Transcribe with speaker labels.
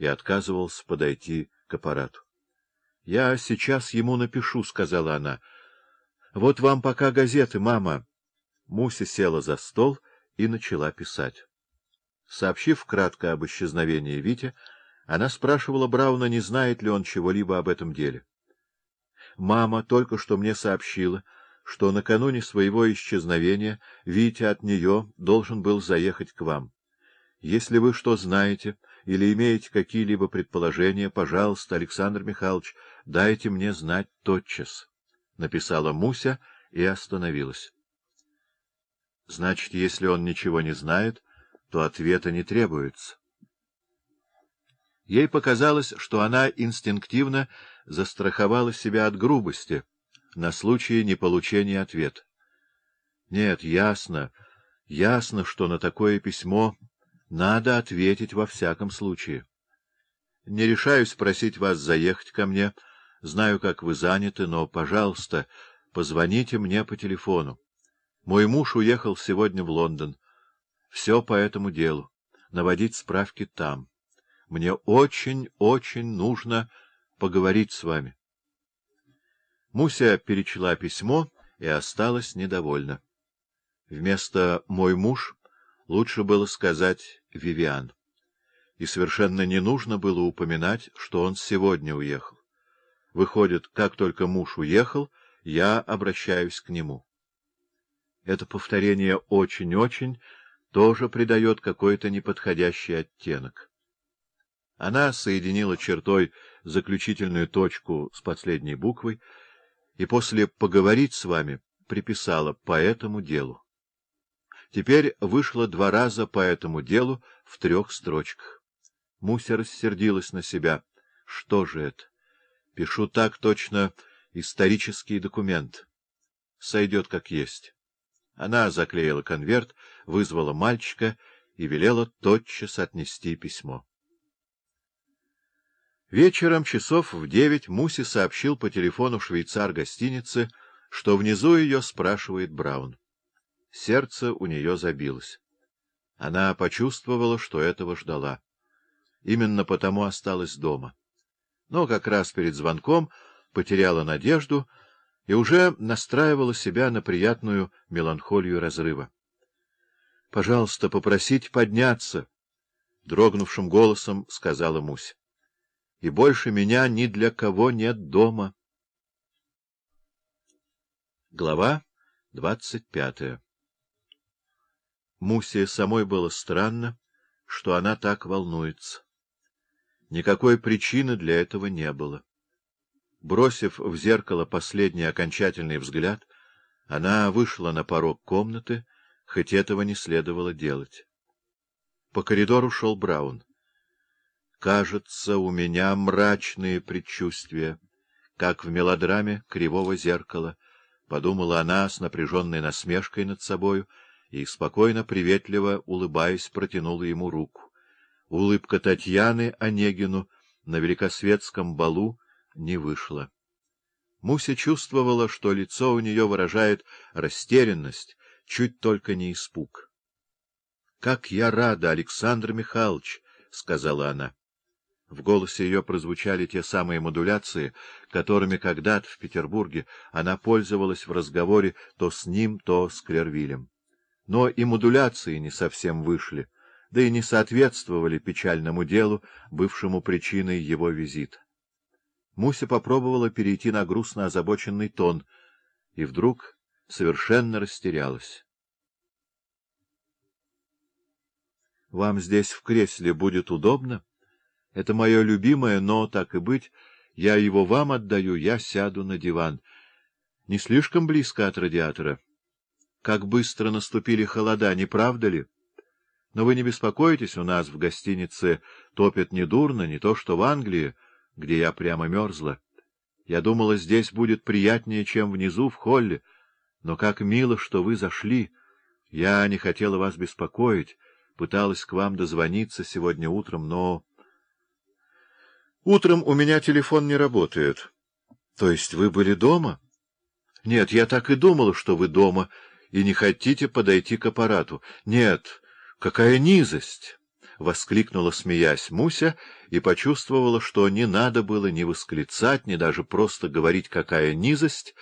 Speaker 1: и отказывался подойти к аппарату. — Я сейчас ему напишу, — сказала она. — Вот вам пока газеты, мама. Муся села за стол и начала писать. Сообщив кратко об исчезновении Вити, она спрашивала Брауна, не знает ли он чего-либо об этом деле. Мама только что мне сообщила, что накануне своего исчезновения Витя от нее должен был заехать к вам. Если вы что знаете или имеете какие-либо предположения, пожалуйста, Александр Михайлович, дайте мне знать тотчас, — написала Муся и остановилась. Значит, если он ничего не знает, то ответа не требуется. Ей показалось, что она инстинктивно застраховала себя от грубости на случай неполучения ответа. Нет, ясно, ясно, что на такое письмо надо ответить во всяком случае. Не решаюсь просить вас заехать ко мне, знаю, как вы заняты, но, пожалуйста, позвоните мне по телефону. Мой муж уехал сегодня в Лондон. Все по этому делу. Наводить справки там. Мне очень-очень нужно поговорить с вами. Муся перечла письмо и осталась недовольна. Вместо «мой муж» лучше было сказать «Вивиан». И совершенно не нужно было упоминать, что он сегодня уехал. Выходит, как только муж уехал, я обращаюсь к нему. Это повторение «очень-очень» тоже придает какой-то неподходящий оттенок. Она соединила чертой заключительную точку с последней буквой и после «поговорить с вами» приписала «по этому делу». Теперь вышло два раза по этому делу в трех строчках. Муся рассердилась на себя. Что же это? Пишу так точно исторический документ. Сойдет как есть. Она заклеила конверт, вызвала мальчика и велела тотчас отнести письмо. Вечером часов в девять Муси сообщил по телефону швейцар гостиницы, что внизу ее спрашивает Браун. Сердце у нее забилось. Она почувствовала, что этого ждала. Именно потому осталась дома. Но как раз перед звонком потеряла надежду — и уже настраивала себя на приятную меланхолию разрыва. — Пожалуйста, попросить подняться, — дрогнувшим голосом сказала Муся. — И больше меня ни для кого нет дома. Глава двадцать пятая Мусе самой было странно, что она так волнуется. Никакой причины для этого не было. Бросив в зеркало последний окончательный взгляд, она вышла на порог комнаты, хоть этого не следовало делать. По коридору шел Браун. «Кажется, у меня мрачные предчувствия, как в мелодраме кривого зеркала», — подумала она с напряженной насмешкой над собою и, спокойно, приветливо, улыбаясь, протянула ему руку. Улыбка Татьяны Онегину на великосветском балу не вышло. Муся чувствовала, что лицо у нее выражает растерянность, чуть только не испуг. — Как я рада, Александр Михайлович! — сказала она. В голосе ее прозвучали те самые модуляции, которыми когда-то в Петербурге она пользовалась в разговоре то с ним, то с Клервилем. Но и модуляции не совсем вышли, да и не соответствовали печальному делу, бывшему причиной его визита. Муся попробовала перейти на грустно озабоченный тон и вдруг совершенно растерялась. — Вам здесь в кресле будет удобно? Это мое любимое, но, так и быть, я его вам отдаю, я сяду на диван. Не слишком близко от радиатора. Как быстро наступили холода, не правда ли? Но вы не беспокойтесь, у нас в гостинице топят недурно, не то что в Англии, — где я прямо мерзла. Я думала, здесь будет приятнее, чем внизу, в холле. Но как мило, что вы зашли. Я не хотела вас беспокоить, пыталась к вам дозвониться сегодня утром, но... Утром у меня телефон не работает. То есть вы были дома? Нет, я так и думала, что вы дома, и не хотите подойти к аппарату. Нет, какая низость! воскликнула, смеясь, Муся, и почувствовала, что не надо было ни восклицать, ни даже просто говорить, какая низость,